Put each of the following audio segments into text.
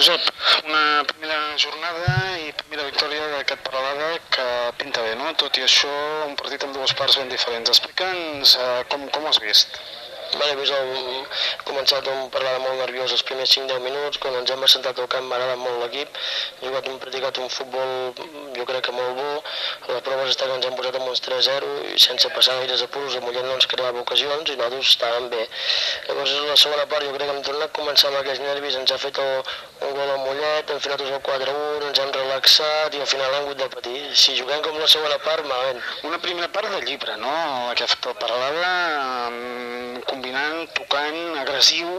Josep, una primera jornada i primera victòria d'aquest Paralada que pinta bé, no? Tot i això, un partit amb dues parts ben diferents. Explica'ns uh, com, com has vist. Vale, pues el, he començat un parlar molt nerviós els primers 5-10 minuts, quan ens hem assentat al camp m'ha molt l'equip, he jugat un practicat un futbol jo crec que molt bo, a les proves està que ens hem posat amb uns 3-0 i sense passar gaires apuros, el Mollet no ens creava ocasions i nosaltres estàvem bé. Llavors la segona part jo crec que hem tornat a començar amb aquells nervis, ens ha fet el, un gol al Mollet, hem fet el 4-1, ens hem relaxat i al final hem hagut de patir. Si juguem com la segona part, malament. Una primera part de llibre, no? Aquest Paralada combinant, tocant, agressiu,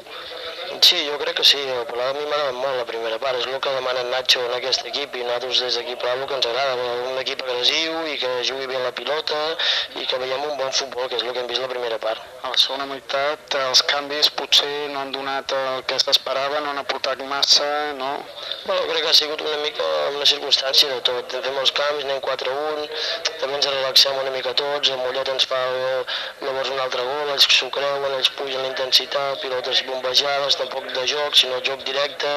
Sí, jo crec que sí, el Palau a mi m'agrada molt la primera part, és el que demana Nacho en aquest equip i nosaltres des d'aquí Palau que ens agrada, un equip agressiu que jugui bé la pilota i que veiem un bon futbol, que és el que hem vist la primera part. A la segona meitat els canvis potser no han donat el que s'esperava, no han aportat massa, no? Bueno, crec que ha sigut una mica una circumstància de tot, fem els canvis, anem 4-1, també ens relaxem una mica tots, el Mollet ens fa un altre gol, ells s'ho creuen, ells pugen la intensitat, pilotes bombejades, tampoc de joc, sinó joc directe,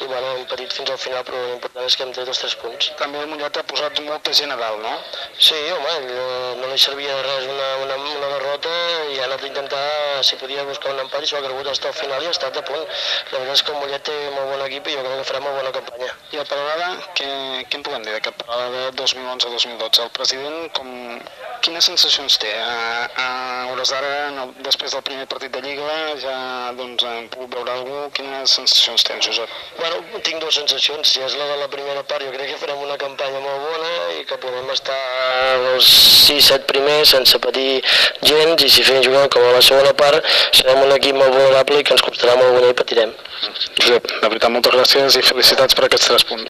i bueno, hem patit fins al final, però l'important és que hem tret els tres punts. També el Mollet ha posat molta gent a dalt, no? Sí, home, no li servia de res una, una, una derrota i ha anat a intentar, si podia buscar un empat i s'ho ha cregut fins al final i ha estat a punt. La veritat és que el Mollet té molt bon equip i jo crec que farà molt bona campanya. I el Paralada, què, què en podem dir d'aquest Paralada 2011-2012? El president, com, quines sensacions té? A, a hores d'ara, no, després del primer partit de Lliga, ja doncs, hem pogut veure algú. Quines sensacions tens, Josep? Bueno, tinc dues sensacions. Si és la de la primera part, jo crec que farem una campanya molt bona i que podem estar els 6-7 primers sense patir gens i si fem jugar com a la segona part serem un equip molt vulnerable i que ens costarà molt guanyar i patirem. Josep, de veritat, moltes gràcies i felicitats per aquests tres punts.